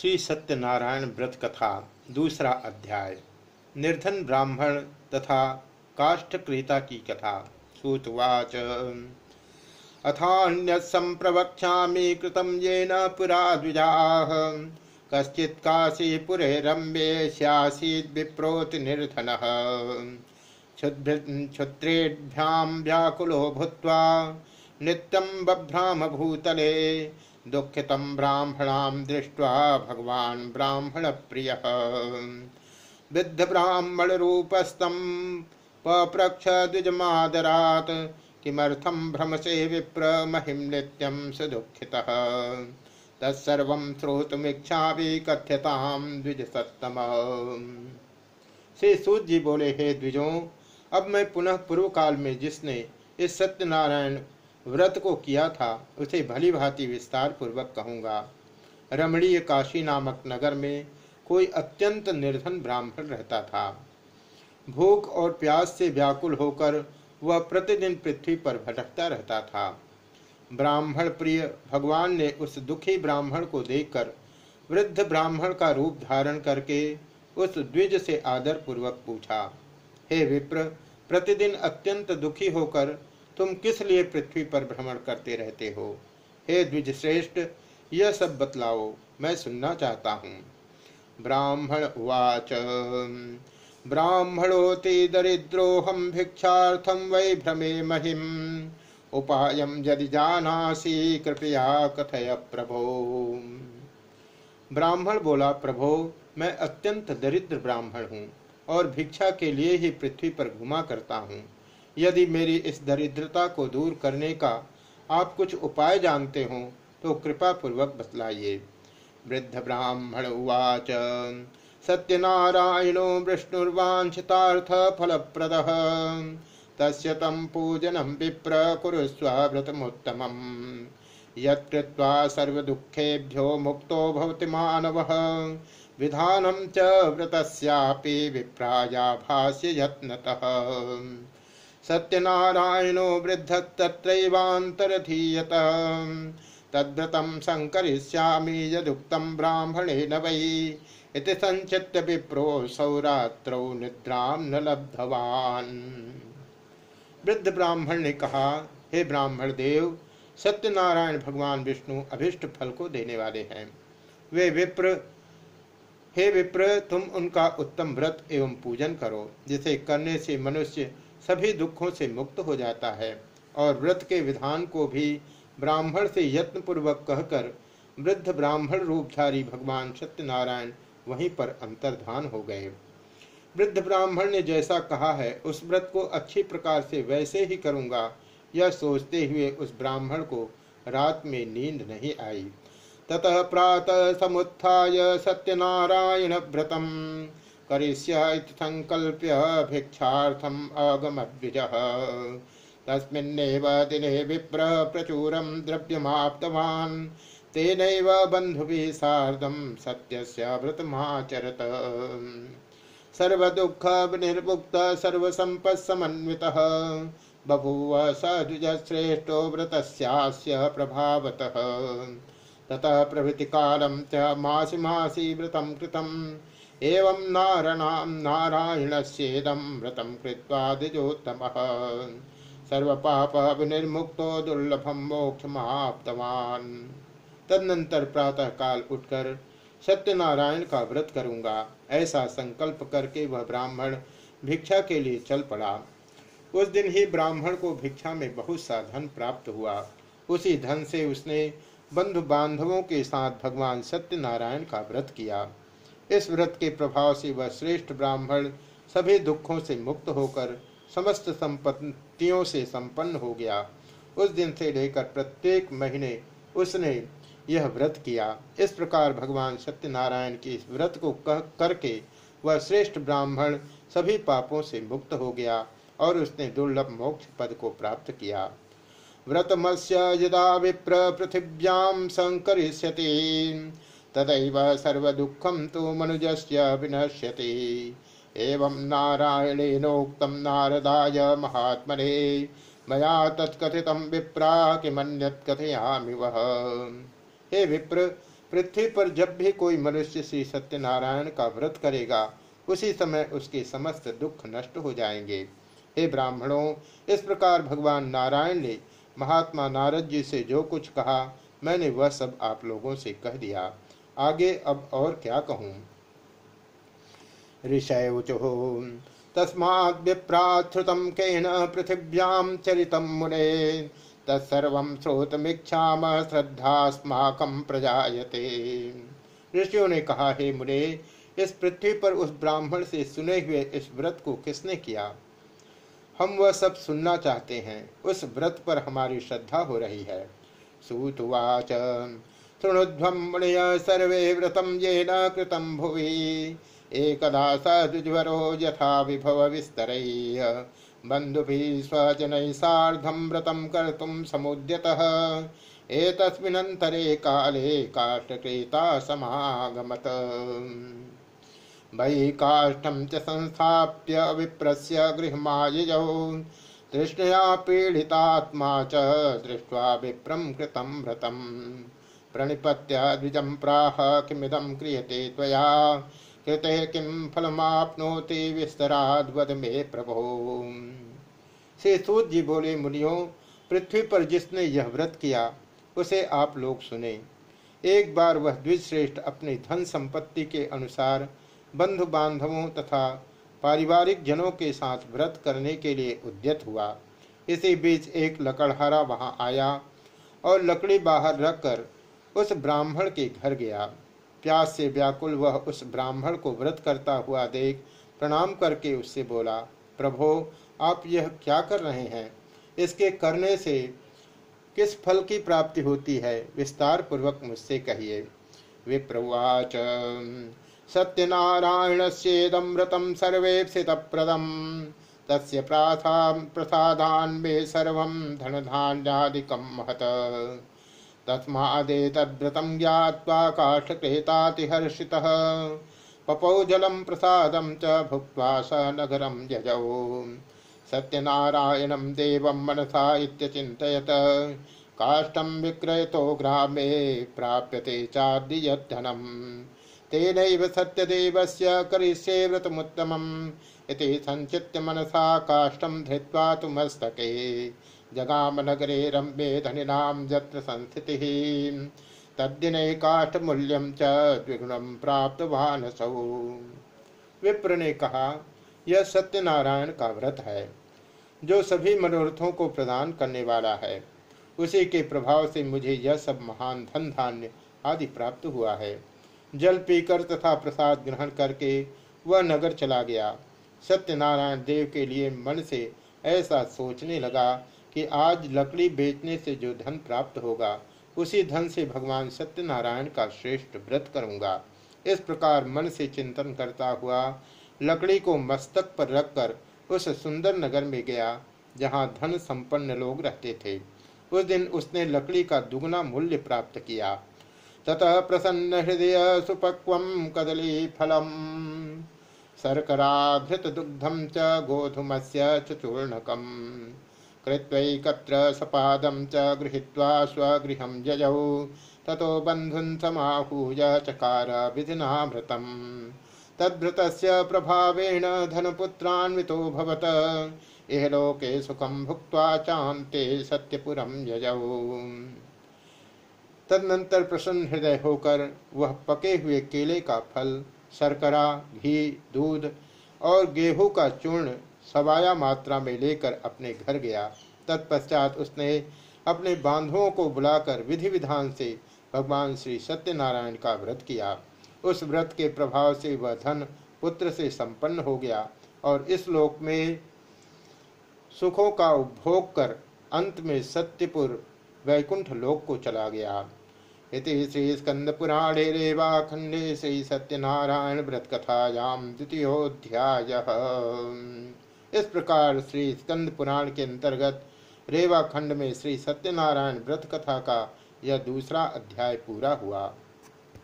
श्री सत्यनारायण व्रत कथा, दूसरा अध्याय। निर्धन ब्राह्मण तथा काष्ठक्रेता की कथा, सूतवाच। अथान्य संप्रवक्ष्यामि कृतं येन पुरा द्विजाः। कश्चित् काशीपुरे रम्ये स्यासीद् विप्रोति निर्धनः। क्षुत्रेभ्यां व्याकुलो भूत्वा नित्यं बभ्राम भूतले दुखितं ब्राह्मणां दृष्ट्वा भगवान् ब्राह्मणप्रियः। विद्धब्राह्मणरूपस्तं पप्रक्ष द्विजमादरात् किमर्थं भ्रमसे विप्र महिं नित्यं सुदुःखितः तत्सर्वं श्रोतुमिच्छामि कथ्यतां द्विजसत्तम। श्री सूत जी बोले, हे द्विजों, अब मैं पुनः पूर्व काल में जिसने इस सत्यनारायण व्रत को किया था, उसे भली भांति विस्तार पूर्वक कहूँगा। रमणीय काशी नामक नगर में कोई अत्यंत निर्धन ब्राह्मण रहता था। भूख और प्यास से व्याकुल होकर वह प्रतिदिन पृथ्वी पर भटकता रहता था। ब्राह्मण प्रिय भगवान ने उस दुखी ब्राह्मण को देखकर वृद्ध ब्राह्मण का रूप धारण करके उस द्विज से आदर पूर्वक पूछा, हे विप्र, प्रतिदिन अत्यंत दुखी होकर तुम किस लिए पृथ्वी पर भ्रमण करते रहते हो? हे द्विज श्रेष्ठ यह सब बतलाओ, मैं सुनना चाहता हूँ। ब्राह्मण उवाच, ब्राह्मणोति दरिद्रोहम भिक्षार्थम वै भ्रमे महिम। उपायम यदि जानासी, कृपया कथय प्रभो। ब्राह्मण बोला, प्रभो, मैं अत्यंत दरिद्र ब्राह्मण हूँ और भिक्षा के लिए ही पृथ्वी पर घुमा करता हूँ। यदि मेरी इस दरिद्रता को दूर करने का आप कुछ उपाय जानते हो तो कृपा पूर्वक बतलाइए। वृद्ध ब्राह्मण उवाच, सत्यनारायणो विष्णुर्वांछितार्थ फलप्रद तस्य तं पूजनं विप्र कुरुस्व व्रतमुत्तमम्। यत्कृत्वा सर्वदुःखेभ्यो मुक्तो भवति मानवः, विधानं च व्रतस्यापि विप्राया भाष्य यत्नतः। सत्यनारायणो वृद्धस्तत्रैवान्तरधीयत तद्व्रतं सङ्करिष्यामि यदुक्तं ब्राह्मणेन वै। इति संचित्य विप्रो सौरात्रौ निद्रां न लब्धवान्। वृद्ध ब्राह्मण ने कहा, हे ब्राह्मण देव, सत्यनारायण भगवान विष्णु अभिष्ट फल को देने वाले हैं। वे विप्र, हे विप्र, तुम उनका उत्तम व्रत एवं पूजन करो, जिसे करने से मनुष्य सभी दुखों से मुक्त हो जाता है और व्रत के विधान को भी ब्राह्मण से यत्न पूर्वक कहकर वृद्ध ब्राह्मण रूपधारी भगवान सत्यनारायण वहीं पर अंतर्धान हो गए। वृद्ध ब्राह्मण ने जैसा कहा है, उस व्रत को अच्छी प्रकार से वैसे ही करूँगा। यह सोचते हुए उस ब्राह्मण को रात में नींद नहीं आई। ततः प्रातः समुत्थाय सत्यनारायण व्रतम। करिष्य संकल्प्य भिक्षार्थम अगमद्विजः तस्मिन्नेव दिने विप्र प्रचुरं द्रव्यमाप्तवान्। तेनैव बन्धुभिः सार्धं सत्यस्य व्रतमाचरत। सर्वदुःख निर्मुक्त सर्वसम्पत्समन्वितः बभूव स द्विजश्रेष्ठो व्रतस्यास्य प्रभावतः। ततः प्रभृति कालं च मासि मासि व्रतं कृतम्। एवं नारणां नारायणस्येदं व्रतं कृत्वा द्विजोत्तमः। सर्वपापविनिर्मुक्तो दुर्लभं मोक्षमाप्तवान्। तदनंतर प्रातः काल उठकर सत्यनारायण का व्रत करूँगा, ऐसा संकल्प करके वह ब्राह्मण भिक्षा के लिए चल पड़ा। उस दिन ही ब्राह्मण को भिक्षा में बहुत सा धन प्राप्त हुआ। उसी धन से उसने बंधु बांधवों के साथ भगवान सत्यनारायण का व्रत किया। इस व्रत के प्रभाव से वह श्रेष्ठ ब्राह्मण सभी दुखों से मुक्त होकर समस्त संपत्तियों से संपन्न हो गया। उस दिन से लेकर प्रत्येक महीने उसने यह व्रत किया। इस प्रकार भगवान सत्यनारायण के इस व्रत को कह करके वह श्रेष्ठ ब्राह्मण सभी पापों से मुक्त हो गया और उसने दुर्लभ मोक्ष पद को प्राप्त किया। व्रतमस्य यदा विप्र पृथिव्याम संकरिष्यति। तदैव सर्वदुःखं तु मनुजस्य विनश्यति। एवं नारायणेनोक्तं नारदाय महात्मने, मया तत्कथितं विप्रा किमन्यत् कथयामि वह हे विप्र, पृथ्वी पर जब भी कोई मनुष्य श्री सत्यनारायण का व्रत करेगा, उसी समय उसके समस्त दुख नष्ट हो जाएँगे। हे ब्राह्मणों, इस प्रकार भगवान नारायण ने महात्मा नारद जी से जो कुछ कहा, मैंने वह सब आप लोगों से कह दिया। आगे अब और क्या कहूँ? चरितं मुने। तत्सर्वं श्रद्धास्माकं प्रजायते। ऋषियों ने कहा, हे मुने, इस पृथ्वी पर उस ब्राह्मण से सुने हुए इस व्रत को किसने किया? हम वह सब सुनना चाहते हैं। उस व्रत पर हमारी श्रद्धा हो रही है। सूतुवाच शृणुध्वं सर्वे व्रतं येन भुवि। एकदा सद्ज्वरो यथा विभव विस्तरैः। बन्धुभिः स्वजनैः सार्धं व्रतं कर्तुं समुद्यतः। एतस्मिन्नन्तरे काले काष्ठक्रेता समागमत। वै काष्ठं च संस्थाप्य विप्रस्य गृहमाययौ तृष्णया पीडितात्मा च दृष्ट्वा विप्रं कृतं व्रतं प्रणिपत्य प्राह किमिदं क्रियते त्वया? कृते किम फलमाप्नोति विस्तराद वद में प्रभो? श्री सूत जी बोले, मुनियों, पृथ्वी पर जिसने यह व्रत किया, उसे आप लोग सुने। एक बार वह द्विश्रेष्ठ अपने धन संपत्ति के अनुसार बंधु बांधवों तथा पारिवारिक जनों के साथ व्रत करने के लिए उद्यत हुआ। इसी बीच एक लकड़हारा वहाँ आया और लकड़ी बाहर रखकर उस ब्राह्मण के घर गया। प्यास से व्याकुल वह उस ब्राह्मण को व्रत करता हुआ देख, प्रणाम करके उससे बोला, प्रभो, आप यह क्या कर रहे हैं? इसके करने से किस फल की प्राप्ति होती है? विस्तार पूर्वक मुझसे कहिए। विप्रवाच। सत्यनारायण से व्रतम सर्वेक्षित प्रदम तस्य प्रसादान में सर्व धन धान्यादिकम महत। तस्मादेतद्व्रतं ज्ञात्वा काष्ठकृतातिहर्षितः पपौ जलं प्रसादं च भुक्त्वा स नगरं यजौ सत्यनारायणं देवं मनसा इत्यचिन्तयत। काष्ठं विक्रयतो ग्रामे प्राप्यते चाद्यधनम् तेनैव सत्यदेवस्य करिष्ये व्रतमुत्तमम्। इति सञ्चित्य मनसा काष्ठं धृत्वा तु मस्तके जगाम नगरे रम्ये धनिनाम यत्र संस्थितिः। तद्दिने काष्ठमूल्यम च द्विगुणम प्राप्तवान सौ विप्र ने कहा, यह सत्यनारायण का व्रत है, जो सभी मनोरथों को प्रदान करने वाला है। उसी के प्रभाव से मुझे यह सब महान धन धान्य आदि प्राप्त हुआ है। जल पीकर तथा प्रसाद ग्रहण करके वह नगर चला गया। सत्यनारायण देव के लिए मन से ऐसा सोचने लगा कि आज लकड़ी बेचने से जो धन प्राप्त होगा, उसी धन से भगवान सत्यनारायण का श्रेष्ठ व्रत करूँगा। इस प्रकार मन से चिंतन करता हुआ लकड़ी को मस्तक पर रखकर उस सुंदर नगर में गया, जहाँ धन संपन्न लोग रहते थे। उस दिन उसने लकड़ी का दुगना मूल्य प्राप्त किया। ततः प्रसन्न हृदय सुपक्व कदली फलम शर्कराघृत दुग्धम च से चूर्णकम कृत्वैकत्र सपादं च गृहीत्वा स्वगृहं जजौ ततो बन्धुन् समाहूय चकार विधिनामृतम्। तद्भृतस्य प्रभावेण धनपुत्रान्वितोऽभवत् इह लोके सुखं भुक्त्वा चान्ते सत्यपुरं यजौ। तदनंतर प्रसन्न हृदय होकर वह पके हुए केले का फल शर्करा, घी, दूध और गेहूँ का चूर्ण सवाया मात्रा में लेकर अपने घर गया। तत्पश्चात उसने अपने बांधुओं को बुलाकर विधि विधान से भगवान श्री सत्यनारायण का व्रत किया। उस व्रत के प्रभाव से वह धन पुत्र से संपन्न हो गया और इस लोक में सुखों का उपभोग कर अंत में सत्यपुर वैकुंठ लोक को चला गया। इति श्री स्कंदपुराणे रेवाखंडे श्री सत्यनारायण व्रत कथायाम द्वितीयोध्याय इस प्रकार श्री स्कंद पुराण के अंतर्गत रेवाखंड में श्री सत्यनारायण व्रत कथा का यह दूसरा अध्याय पूरा हुआ।